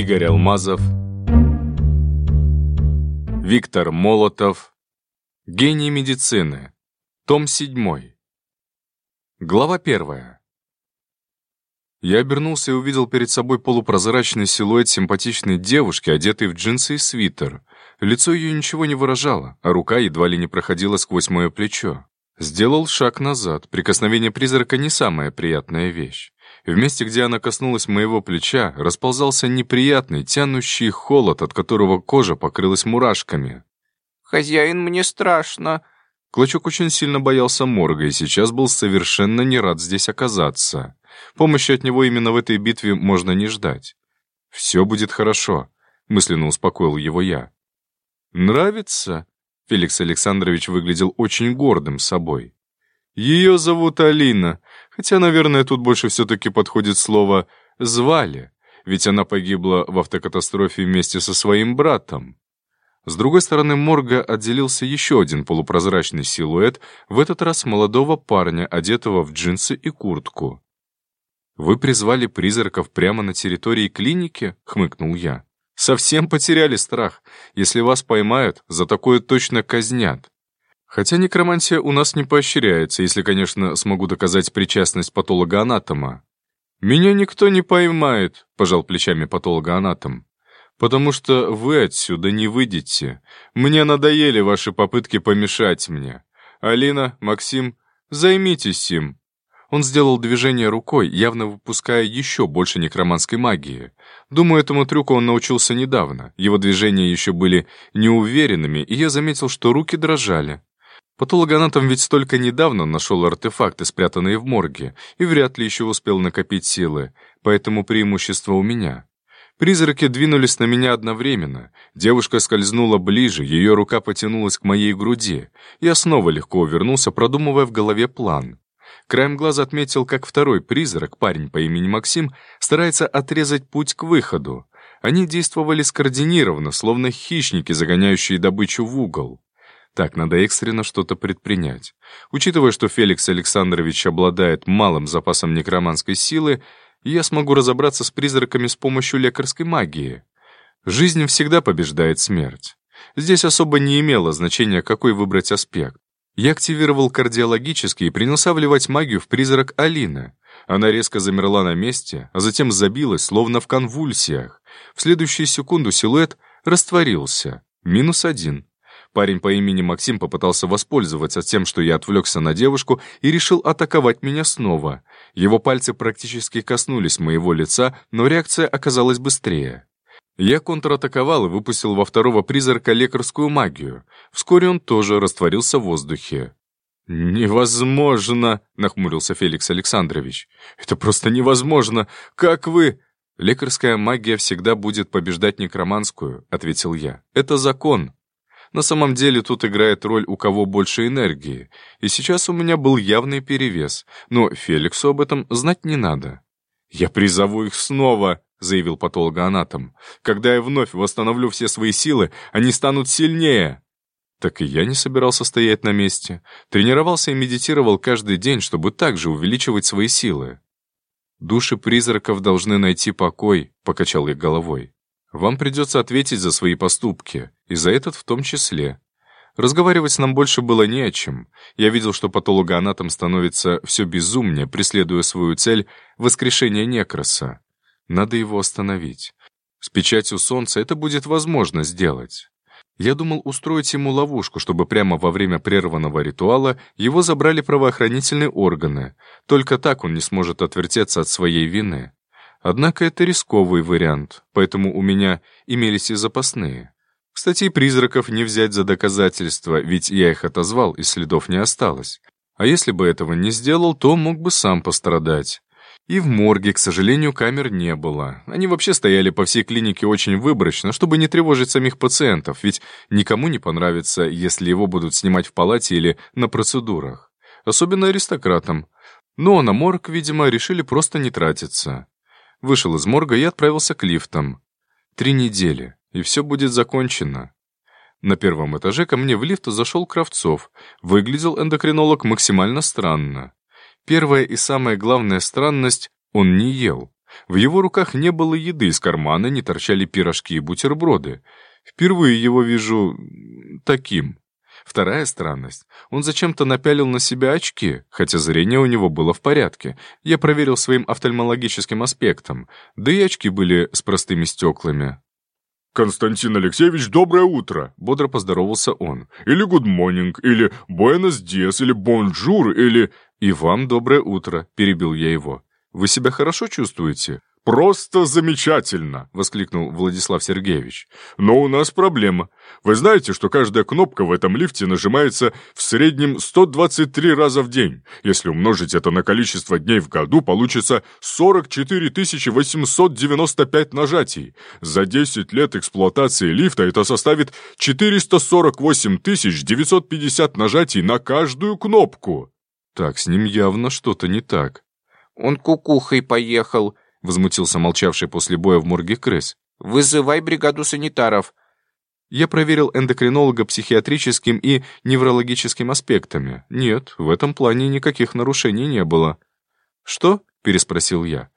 Игорь Алмазов, Виктор Молотов, Гений медицины, том 7. Глава 1. Я обернулся и увидел перед собой полупрозрачный силуэт симпатичной девушки, одетой в джинсы и свитер. Лицо ее ничего не выражало, а рука едва ли не проходила сквозь мое плечо. Сделал шаг назад. Прикосновение призрака не самая приятная вещь. В месте, где она коснулась моего плеча, расползался неприятный, тянущий холод, от которого кожа покрылась мурашками. «Хозяин, мне страшно». Клочок очень сильно боялся морга и сейчас был совершенно не рад здесь оказаться. Помощи от него именно в этой битве можно не ждать. «Все будет хорошо», — мысленно успокоил его я. «Нравится?» Феликс Александрович выглядел очень гордым собой. «Ее зовут Алина, хотя, наверное, тут больше все-таки подходит слово «звали», ведь она погибла в автокатастрофе вместе со своим братом». С другой стороны морга отделился еще один полупрозрачный силуэт, в этот раз молодого парня, одетого в джинсы и куртку. «Вы призвали призраков прямо на территории клиники?» — хмыкнул я. Совсем потеряли страх. Если вас поймают, за такое точно казнят. Хотя некромантия у нас не поощряется, если, конечно, смогу доказать причастность патолога-анатома. «Меня никто не поймает», — пожал плечами патолога-анатом. «Потому что вы отсюда не выйдете. Мне надоели ваши попытки помешать мне. Алина, Максим, займитесь им. Он сделал движение рукой, явно выпуская еще больше некроманской магии. Думаю, этому трюку он научился недавно. Его движения еще были неуверенными, и я заметил, что руки дрожали. Патологоанатом ведь столько недавно нашел артефакты, спрятанные в морге, и вряд ли еще успел накопить силы, поэтому преимущество у меня. Призраки двинулись на меня одновременно. Девушка скользнула ближе, ее рука потянулась к моей груди. Я снова легко увернулся, продумывая в голове план. Краем глаза отметил, как второй призрак, парень по имени Максим, старается отрезать путь к выходу. Они действовали скоординированно, словно хищники, загоняющие добычу в угол. Так, надо экстренно что-то предпринять. Учитывая, что Феликс Александрович обладает малым запасом некроманской силы, я смогу разобраться с призраками с помощью лекарской магии. Жизнь всегда побеждает смерть. Здесь особо не имело значения, какой выбрать аспект. Я активировал кардиологический и принялся вливать магию в призрак Алины. Она резко замерла на месте, а затем забилась, словно в конвульсиях. В следующую секунду силуэт растворился. Минус один. Парень по имени Максим попытался воспользоваться тем, что я отвлекся на девушку, и решил атаковать меня снова. Его пальцы практически коснулись моего лица, но реакция оказалась быстрее. Я контратаковал и выпустил во второго призрака лекарскую магию. Вскоре он тоже растворился в воздухе. «Невозможно!» — нахмурился Феликс Александрович. «Это просто невозможно! Как вы...» «Лекарская магия всегда будет побеждать некроманскую», — ответил я. «Это закон. На самом деле тут играет роль, у кого больше энергии. И сейчас у меня был явный перевес, но Феликсу об этом знать не надо». «Я призову их снова!» — заявил патологоанатом. «Когда я вновь восстановлю все свои силы, они станут сильнее!» Так и я не собирался стоять на месте. Тренировался и медитировал каждый день, чтобы также увеличивать свои силы. «Души призраков должны найти покой», — покачал я головой. «Вам придется ответить за свои поступки, и за этот в том числе. Разговаривать нам больше было не о чем. Я видел, что патологоанатом становится все безумнее, преследуя свою цель — воскрешение некроса. Надо его остановить. С печатью солнца это будет возможно сделать. Я думал устроить ему ловушку, чтобы прямо во время прерванного ритуала его забрали правоохранительные органы. Только так он не сможет отвертеться от своей вины. Однако это рисковый вариант, поэтому у меня имелись и запасные. Кстати, призраков не взять за доказательства, ведь я их отозвал, и следов не осталось. А если бы этого не сделал, то мог бы сам пострадать. И в морге, к сожалению, камер не было. Они вообще стояли по всей клинике очень выборочно, чтобы не тревожить самих пациентов, ведь никому не понравится, если его будут снимать в палате или на процедурах. Особенно аристократам. Но на морг, видимо, решили просто не тратиться. Вышел из морга и отправился к лифтам. Три недели, и все будет закончено. На первом этаже ко мне в лифт зашел Кравцов. Выглядел эндокринолог максимально странно. Первая и самая главная странность — он не ел. В его руках не было еды, из кармана не торчали пирожки и бутерброды. Впервые его вижу таким. Вторая странность. Он зачем-то напялил на себя очки, хотя зрение у него было в порядке. Я проверил своим офтальмологическим аспектом. Да и очки были с простыми стеклами. «Константин Алексеевич, доброе утро!» — бодро поздоровался он. «Или good morning, или buenos dias, или bonjour, или...» «И вам доброе утро!» — перебил я его. «Вы себя хорошо чувствуете?» «Просто замечательно!» — воскликнул Владислав Сергеевич. «Но у нас проблема. Вы знаете, что каждая кнопка в этом лифте нажимается в среднем 123 раза в день. Если умножить это на количество дней в году, получится 44 895 нажатий. За 10 лет эксплуатации лифта это составит 448 950 нажатий на каждую кнопку». «Так, с ним явно что-то не так». «Он кукухой поехал», — возмутился молчавший после боя в морге крыс. «Вызывай бригаду санитаров». Я проверил эндокринолога психиатрическим и неврологическим аспектами. Нет, в этом плане никаких нарушений не было. «Что?» — переспросил я.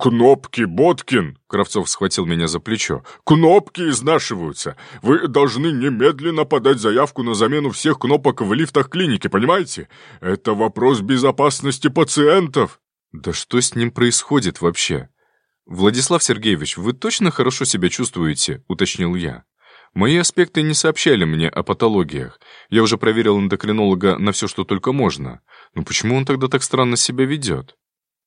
«Кнопки, Боткин!» — Кравцов схватил меня за плечо. «Кнопки изнашиваются! Вы должны немедленно подать заявку на замену всех кнопок в лифтах клиники, понимаете? Это вопрос безопасности пациентов!» Да что с ним происходит вообще? Владислав Сергеевич, вы точно хорошо себя чувствуете? Уточнил я. Мои аспекты не сообщали мне о патологиях. Я уже проверил эндокринолога на все, что только можно. Но почему он тогда так странно себя ведет?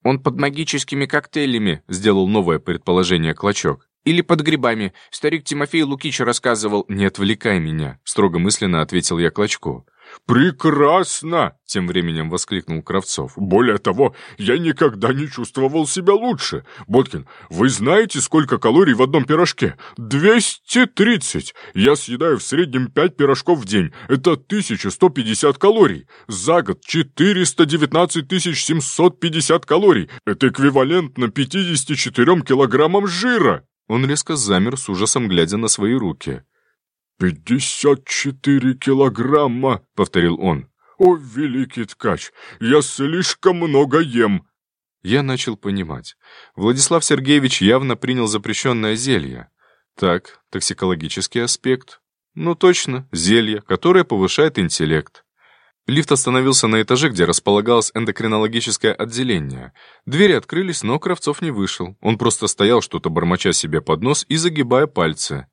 Он под магическими коктейлями, сделал новое предположение Клочок. Или под грибами. Старик Тимофей Лукич рассказывал. «Не отвлекай меня», — строго мысленно ответил я Клочку. «Прекрасно!» — тем временем воскликнул Кравцов. «Более того, я никогда не чувствовал себя лучше. Боткин, вы знаете, сколько калорий в одном пирожке? 230! Я съедаю в среднем 5 пирожков в день. Это 1150 калорий. За год 419 750 калорий. Это эквивалентно 54 килограммам жира!» Он резко замер с ужасом, глядя на свои руки. «Пятьдесят четыре килограмма!» — повторил он. «О, великий ткач, я слишком много ем!» Я начал понимать. Владислав Сергеевич явно принял запрещенное зелье. Так, токсикологический аспект. Ну точно, зелье, которое повышает интеллект. Лифт остановился на этаже, где располагалось эндокринологическое отделение. Двери открылись, но Кравцов не вышел. Он просто стоял, что-то бормоча себе под нос и загибая пальцы.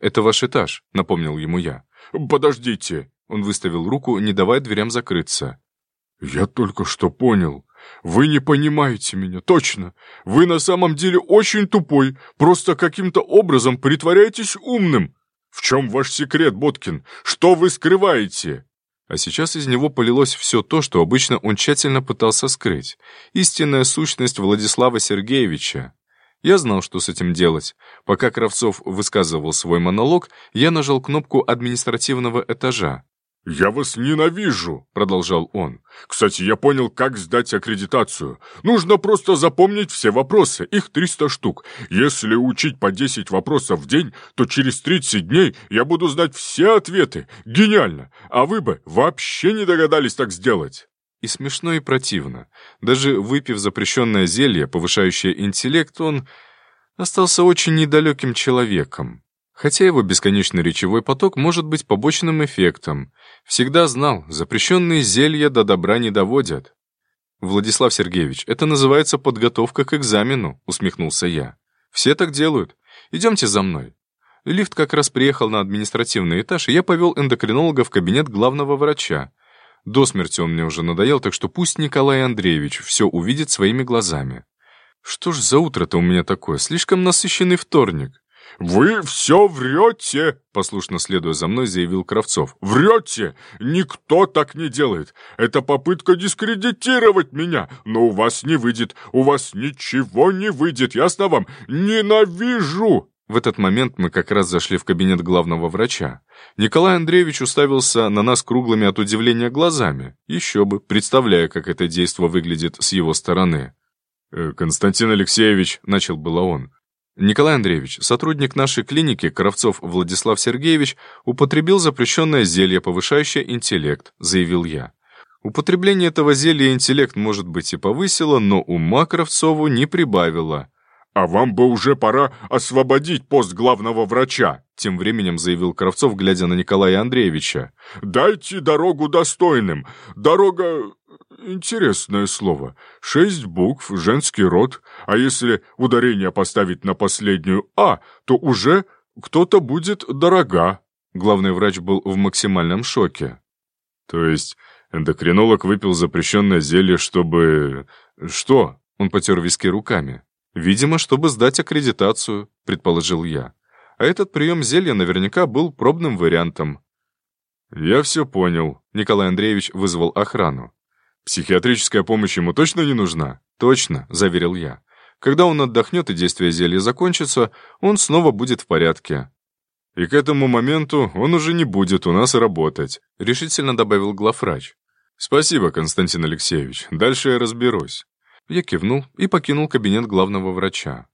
«Это ваш этаж», — напомнил ему я. «Подождите!» Он выставил руку, не давая дверям закрыться. «Я только что понял. Вы не понимаете меня, точно. Вы на самом деле очень тупой, просто каким-то образом притворяетесь умным. В чем ваш секрет, Боткин? Что вы скрываете?» А сейчас из него полилось все то, что обычно он тщательно пытался скрыть. Истинная сущность Владислава Сергеевича. Я знал, что с этим делать. Пока Кравцов высказывал свой монолог, я нажал кнопку административного этажа. «Я вас ненавижу», — продолжал он. «Кстати, я понял, как сдать аккредитацию. Нужно просто запомнить все вопросы, их 300 штук. Если учить по 10 вопросов в день, то через 30 дней я буду знать все ответы. Гениально! А вы бы вообще не догадались так сделать». И смешно, и противно. Даже выпив запрещенное зелье, повышающее интеллект, он остался очень недалеким человеком. Хотя его бесконечный речевой поток может быть побочным эффектом. Всегда знал, запрещенные зелья до добра не доводят. «Владислав Сергеевич, это называется подготовка к экзамену», — усмехнулся я. «Все так делают. Идемте за мной». Лифт как раз приехал на административный этаж, и я повел эндокринолога в кабинет главного врача. До смерти он мне уже надоел, так что пусть Николай Андреевич все увидит своими глазами. Что ж за утро-то у меня такое? Слишком насыщенный вторник. «Вы все врете!» — послушно следуя за мной, заявил Кравцов. «Врете! Никто так не делает! Это попытка дискредитировать меня! Но у вас не выйдет! У вас ничего не выйдет! Ясно вам? Ненавижу!» В этот момент мы как раз зашли в кабинет главного врача. Николай Андреевич уставился на нас круглыми от удивления глазами. Еще бы, представляя, как это действо выглядит с его стороны. «Э, «Константин Алексеевич», — начал было он. «Николай Андреевич, сотрудник нашей клиники, Кравцов Владислав Сергеевич, употребил запрещенное зелье, повышающее интеллект», — заявил я. Употребление этого зелья интеллект, может быть, и повысило, но ума Кравцову не прибавило. «А вам бы уже пора освободить пост главного врача», тем временем заявил Кравцов, глядя на Николая Андреевича. «Дайте дорогу достойным. Дорога... Интересное слово. Шесть букв, женский род. А если ударение поставить на последнюю «а», то уже кто-то будет дорога». Главный врач был в максимальном шоке. «То есть эндокринолог выпил запрещенное зелье, чтобы... что?» Он потер виски руками. «Видимо, чтобы сдать аккредитацию», — предположил я. А этот прием зелья наверняка был пробным вариантом. «Я все понял», — Николай Андреевич вызвал охрану. «Психиатрическая помощь ему точно не нужна?» «Точно», — заверил я. «Когда он отдохнет и действие зелья закончится, он снова будет в порядке». «И к этому моменту он уже не будет у нас работать», — решительно добавил главврач. «Спасибо, Константин Алексеевич. Дальше я разберусь». Я кивнул и покинул кабинет главного врача.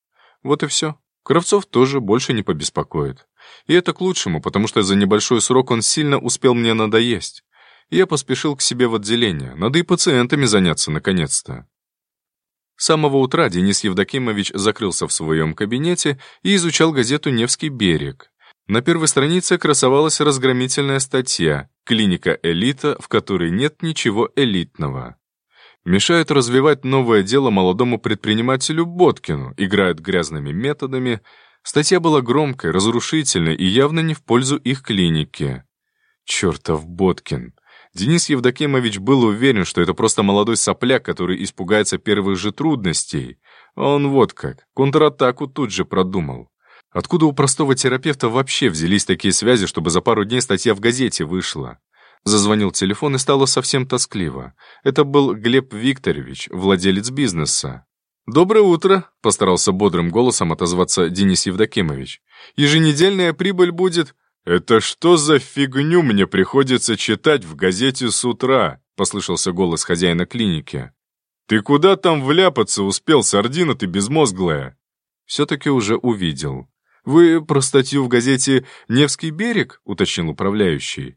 Вот и все. Кравцов тоже больше не побеспокоит. И это к лучшему, потому что за небольшой срок он сильно успел мне надоесть. Я поспешил к себе в отделение. Надо и пациентами заняться наконец-то. С самого утра Денис Евдокимович закрылся в своем кабинете и изучал газету «Невский берег». На первой странице красовалась разгромительная статья «Клиника элита, в которой нет ничего элитного». Мешает развивать новое дело молодому предпринимателю Боткину, играют грязными методами. Статья была громкой, разрушительной и явно не в пользу их клиники. Чертов Боткин. Денис Евдокимович был уверен, что это просто молодой сопляк, который испугается первых же трудностей. А он вот как, контратаку тут же продумал. Откуда у простого терапевта вообще взялись такие связи, чтобы за пару дней статья в газете вышла? Зазвонил телефон и стало совсем тоскливо. Это был Глеб Викторович, владелец бизнеса. «Доброе утро», — постарался бодрым голосом отозваться Денис Евдокимович. «Еженедельная прибыль будет...» «Это что за фигню мне приходится читать в газете с утра?» — послышался голос хозяина клиники. «Ты куда там вляпаться успел, сардина ты безмозглая?» Все-таки уже увидел. «Вы про статью в газете «Невский берег»?» — уточнил управляющий.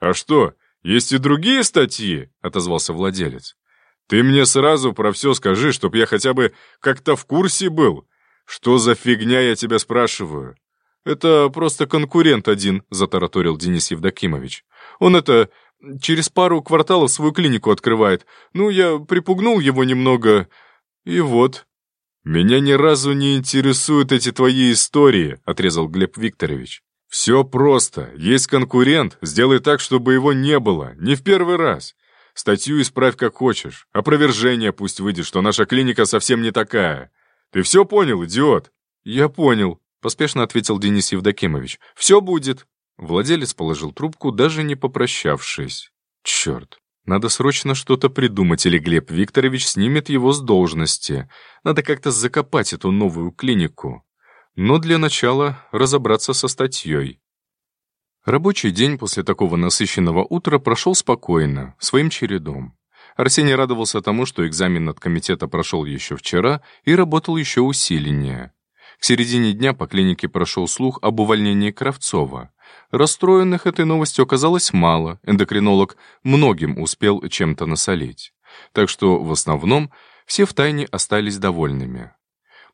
«А что, есть и другие статьи?» — отозвался владелец. «Ты мне сразу про все скажи, чтоб я хотя бы как-то в курсе был. Что за фигня, я тебя спрашиваю?» «Это просто конкурент один», — затараторил Денис Евдокимович. «Он это, через пару кварталов свою клинику открывает. Ну, я припугнул его немного, и вот». «Меня ни разу не интересуют эти твои истории», — отрезал Глеб Викторович. «Все просто. Есть конкурент, сделай так, чтобы его не было. Не в первый раз. Статью исправь как хочешь. Опровержение пусть выйдет, что наша клиника совсем не такая. Ты все понял, идиот?» «Я понял», — поспешно ответил Денис Евдокимович. «Все будет». Владелец положил трубку, даже не попрощавшись. «Черт, надо срочно что-то придумать, или Глеб Викторович снимет его с должности. Надо как-то закопать эту новую клинику но для начала разобраться со статьей. Рабочий день после такого насыщенного утра прошел спокойно, своим чередом. Арсений радовался тому, что экзамен от комитета прошел еще вчера и работал еще усиленнее. К середине дня по клинике прошел слух об увольнении Кравцова. Расстроенных этой новостью оказалось мало, эндокринолог многим успел чем-то насолить. Так что, в основном, все втайне остались довольными.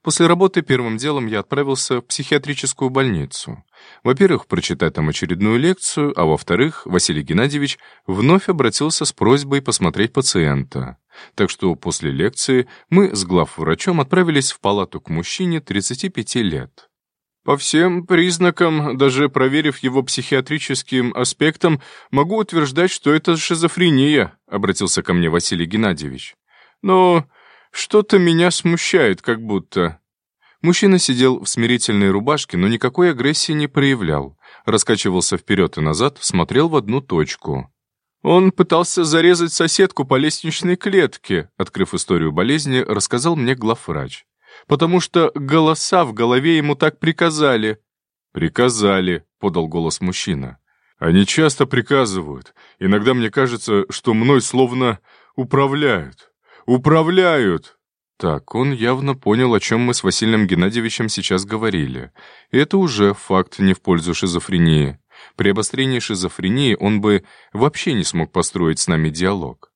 После работы первым делом я отправился в психиатрическую больницу. Во-первых, прочитать там очередную лекцию, а во-вторых, Василий Геннадьевич вновь обратился с просьбой посмотреть пациента. Так что после лекции мы с главврачом отправились в палату к мужчине 35 лет. По всем признакам, даже проверив его психиатрическим аспектом, могу утверждать, что это шизофрения, обратился ко мне Василий Геннадьевич. Но что-то меня смущает, как будто. Мужчина сидел в смирительной рубашке, но никакой агрессии не проявлял. Раскачивался вперед и назад, смотрел в одну точку. Он пытался зарезать соседку по лестничной клетке, открыв историю болезни, рассказал мне главврач. Потому что голоса в голове ему так приказали. «Приказали», — подал голос мужчина. «Они часто приказывают. Иногда мне кажется, что мной словно управляют. Управляют!» Так, он явно понял, о чем мы с Василием Геннадьевичем сейчас говорили. Это уже факт не в пользу шизофрении. При обострении шизофрении он бы вообще не смог построить с нами диалог.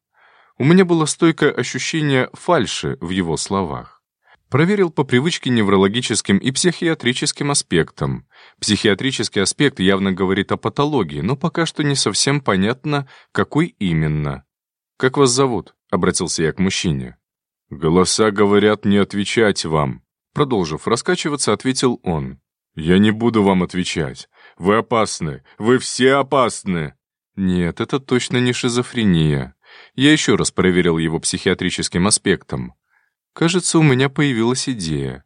У меня было стойкое ощущение фальши в его словах. Проверил по привычке неврологическим и психиатрическим аспектам. Психиатрический аспект явно говорит о патологии, но пока что не совсем понятно, какой именно. «Как вас зовут?» — обратился я к мужчине. «Голоса говорят не отвечать вам», — продолжив раскачиваться, ответил он. «Я не буду вам отвечать. Вы опасны. Вы все опасны». Нет, это точно не шизофрения. Я еще раз проверил его психиатрическим аспектом. Кажется, у меня появилась идея.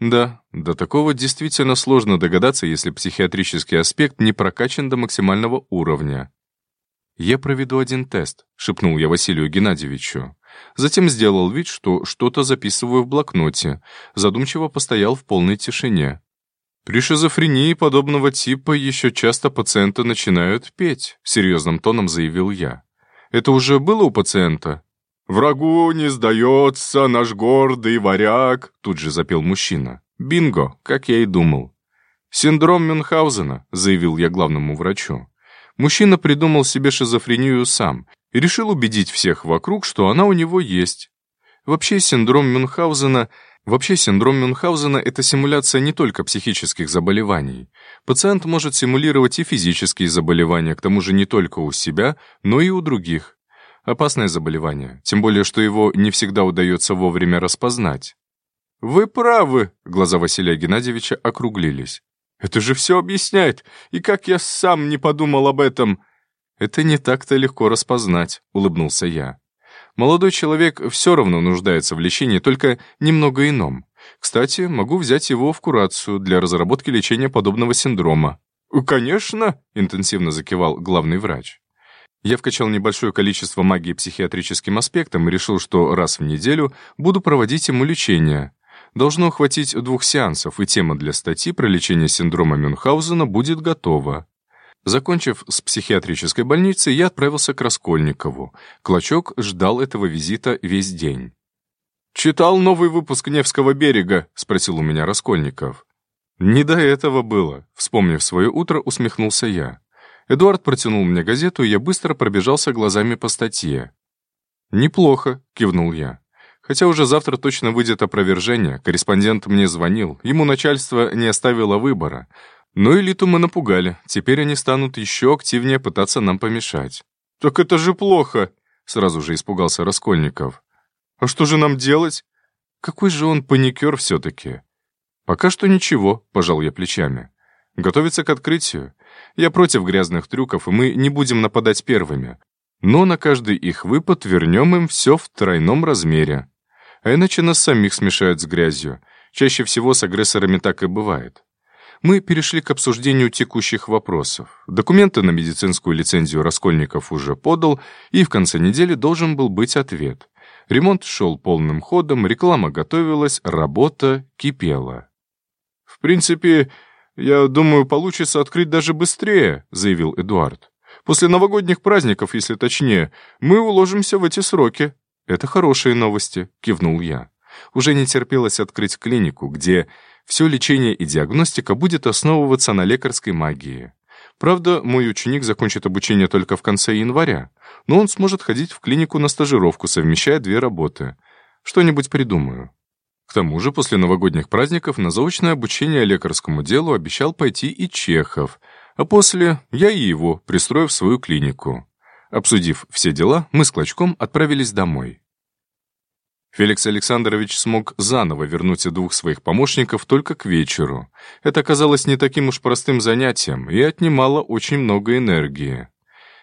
Да, до такого действительно сложно догадаться, если психиатрический аспект не прокачан до максимального уровня. «Я проведу один тест», — шепнул я Василию Геннадьевичу. Затем сделал вид, что что-то записываю в блокноте, задумчиво постоял в полной тишине. При шизофрении подобного типа еще часто пациенты начинают петь, серьезным тоном заявил я. Это уже было у пациента? «Врагу не сдается наш гордый варяг», — тут же запел мужчина. «Бинго, как я и думал». «Синдром Мюнхгаузена», — заявил я главному врачу. Мужчина придумал себе шизофрению сам и решил убедить всех вокруг, что она у него есть. Вообще синдром Мюнхгаузена Вообще, синдром Мюнхгаузена – это симуляция не только психических заболеваний. Пациент может симулировать и физические заболевания, к тому же не только у себя, но и у других. Опасное заболевание, тем более, что его не всегда удается вовремя распознать. «Вы правы», — глаза Василия Геннадьевича округлились. «Это же все объясняет, и как я сам не подумал об этом!» «Это не так-то легко распознать», — улыбнулся я. «Молодой человек все равно нуждается в лечении, только немного ином. Кстати, могу взять его в курацию для разработки лечения подобного синдрома». «Конечно», — интенсивно закивал главный врач. Я вкачал небольшое количество магии психиатрическим аспектом и решил, что раз в неделю буду проводить ему лечение. Должно хватить двух сеансов, и тема для статьи про лечение синдрома Мюнхгаузена будет готова. Закончив с психиатрической больницей, я отправился к Раскольникову. Клочок ждал этого визита весь день. «Читал новый выпуск «Невского берега»?» — спросил у меня Раскольников. «Не до этого было», — вспомнив свое утро, усмехнулся я. Эдуард протянул мне газету, и я быстро пробежался глазами по статье. «Неплохо», — кивнул я. «Хотя уже завтра точно выйдет опровержение. Корреспондент мне звонил. Ему начальство не оставило выбора. Но элиту мы напугали. Теперь они станут еще активнее пытаться нам помешать». «Так это же плохо», — сразу же испугался Раскольников. «А что же нам делать?» «Какой же он паникер все-таки?» «Пока что ничего», — пожал я плечами. «Готовится к открытию. Я против грязных трюков, и мы не будем нападать первыми. Но на каждый их выпад вернем им все в тройном размере. А иначе нас самих смешают с грязью. Чаще всего с агрессорами так и бывает. Мы перешли к обсуждению текущих вопросов. Документы на медицинскую лицензию Раскольников уже подал, и в конце недели должен был быть ответ. Ремонт шел полным ходом, реклама готовилась, работа кипела. В принципе, «Я думаю, получится открыть даже быстрее», — заявил Эдуард. «После новогодних праздников, если точнее, мы уложимся в эти сроки». «Это хорошие новости», — кивнул я. Уже не терпелось открыть клинику, где все лечение и диагностика будет основываться на лекарской магии. Правда, мой ученик закончит обучение только в конце января, но он сможет ходить в клинику на стажировку, совмещая две работы. Что-нибудь придумаю. К тому же после новогодних праздников на заочное обучение лекарскому делу обещал пойти и Чехов, а после я и его, пристроив в свою клинику. Обсудив все дела, мы с Клочком отправились домой. Феликс Александрович смог заново вернуть двух своих помощников только к вечеру. Это оказалось не таким уж простым занятием и отнимало очень много энергии.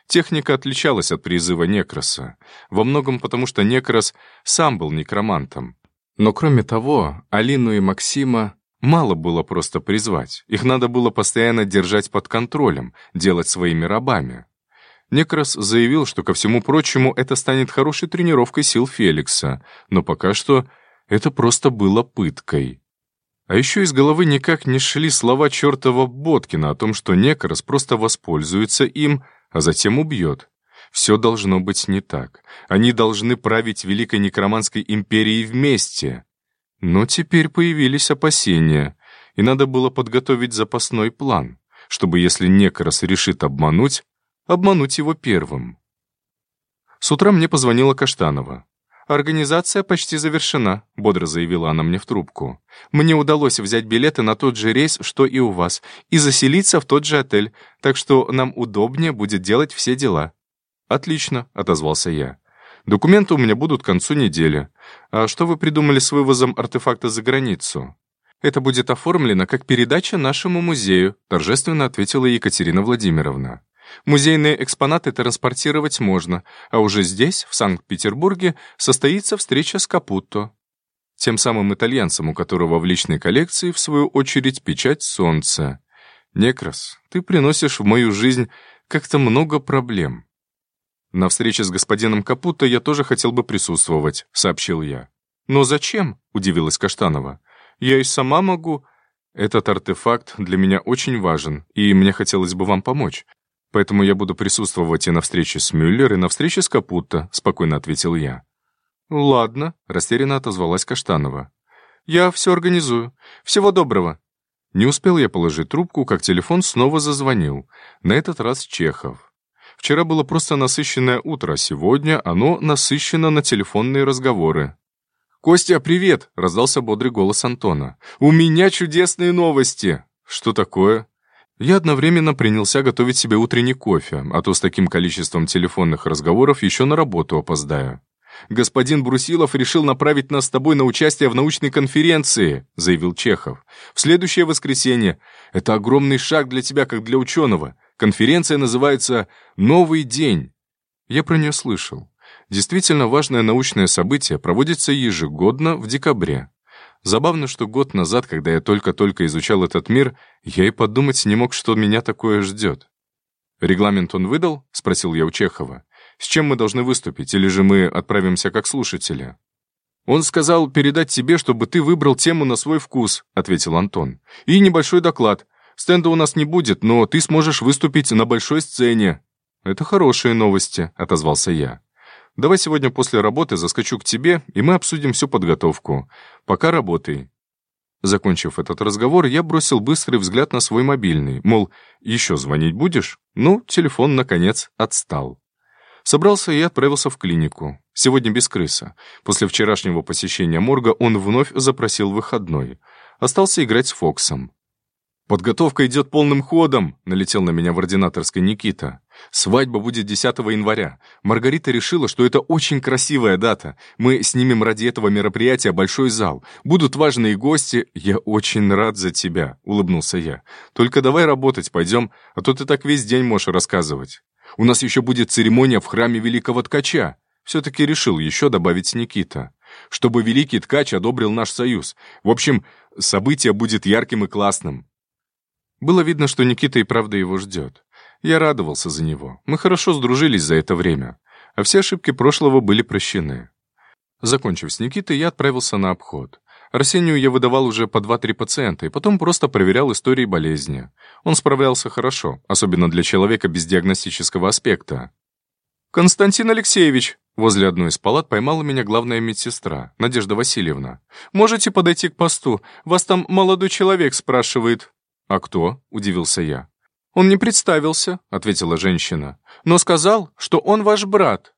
Техника отличалась от призыва Некроса, во многом потому, что Некрос сам был некромантом, но кроме того, Алину и Максима мало было просто призвать. Их надо было постоянно держать под контролем, делать своими рабами. Некрас заявил, что, ко всему прочему, это станет хорошей тренировкой сил Феликса, но пока что это просто было пыткой. А еще из головы никак не шли слова чертова Боткина о том, что Некрас просто воспользуется им, а затем убьет. Все должно быть не так. Они должны править Великой Некроманской империей вместе. Но теперь появились опасения, и надо было подготовить запасной план, чтобы, если Некрос решит обмануть, обмануть его первым. С утра мне позвонила Каштанова. «Организация почти завершена», — бодро заявила она мне в трубку. «Мне удалось взять билеты на тот же рейс, что и у вас, и заселиться в тот же отель, так что нам удобнее будет делать все дела». «Отлично», — отозвался я. «Документы у меня будут к концу недели. А что вы придумали с вывозом артефакта за границу?» «Это будет оформлено как передача нашему музею», — торжественно ответила Екатерина Владимировна. Музейные экспонаты транспортировать можно, а уже здесь, в Санкт-Петербурге, состоится встреча с Капутто. Тем самым итальянцем, у которого в личной коллекции, в свою очередь, печать солнца. Некрас, ты приносишь в мою жизнь как-то много проблем. На встрече с господином Капутто я тоже хотел бы присутствовать, сообщил я. Но зачем? Удивилась Каштанова. Я и сама могу... Этот артефакт для меня очень важен, и мне хотелось бы вам помочь. Поэтому я буду присутствовать и на встрече с Мюллер, и на встрече с Капутто», — спокойно ответил я. «Ладно», — растерянно отозвалась Каштанова. «Я все организую. Всего доброго». Не успел я положить трубку, как телефон снова зазвонил. На этот раз Чехов. Вчера было просто насыщенное утро, сегодня оно насыщено на телефонные разговоры. «Костя, привет!» — раздался бодрый голос Антона. «У меня чудесные новости!» «Что такое?» Я одновременно принялся готовить себе утренний кофе, а то с таким количеством телефонных разговоров еще на работу опоздаю. «Господин Брусилов решил направить нас с тобой на участие в научной конференции», заявил Чехов. «В следующее воскресенье. Это огромный шаг для тебя, как для ученого. Конференция называется «Новый день». Я про нее слышал. Действительно важное научное событие проводится ежегодно в декабре. Забавно, что год назад, когда я только-только изучал этот мир, я и подумать не мог, что меня такое ждет. «Регламент он выдал?» — спросил я у Чехова. «С чем мы должны выступить, или же мы отправимся как слушатели?» «Он сказал передать тебе, чтобы ты выбрал тему на свой вкус», — ответил Антон. «И небольшой доклад. Стенда у нас не будет, но ты сможешь выступить на большой сцене». «Это хорошие новости», — отозвался я. Давай сегодня после работы заскочу к тебе, и мы обсудим всю подготовку. Пока работай». Закончив этот разговор, я бросил быстрый взгляд на свой мобильный, мол, еще звонить будешь? Ну, телефон, наконец, отстал. Собрался и отправился в клинику. Сегодня без крыса. После вчерашнего посещения морга он вновь запросил выходной. Остался играть с Фоксом. «Подготовка идет полным ходом», — налетел на меня в ординаторской Никита. «Свадьба будет 10 января. Маргарита решила, что это очень красивая дата. Мы снимем ради этого мероприятия большой зал. Будут важные гости. Я очень рад за тебя», — улыбнулся я. «Только давай работать пойдем, а то ты так весь день можешь рассказывать. У нас еще будет церемония в храме Великого Ткача». Все-таки решил еще добавить Никита. «Чтобы Великий Ткач одобрил наш союз. В общем, событие будет ярким и классным». Было видно, что Никита и правда его ждет. Я радовался за него. Мы хорошо сдружились за это время. А все ошибки прошлого были прощены. Закончив с Никитой, я отправился на обход. Арсению я выдавал уже по 2-3 пациента, и потом просто проверял истории болезни. Он справлялся хорошо, особенно для человека без диагностического аспекта. «Константин Алексеевич!» Возле одной из палат поймала меня главная медсестра, Надежда Васильевна. «Можете подойти к посту? Вас там молодой человек спрашивает». «А кто?» — удивился я. «Он не представился», — ответила женщина, «но сказал, что он ваш брат».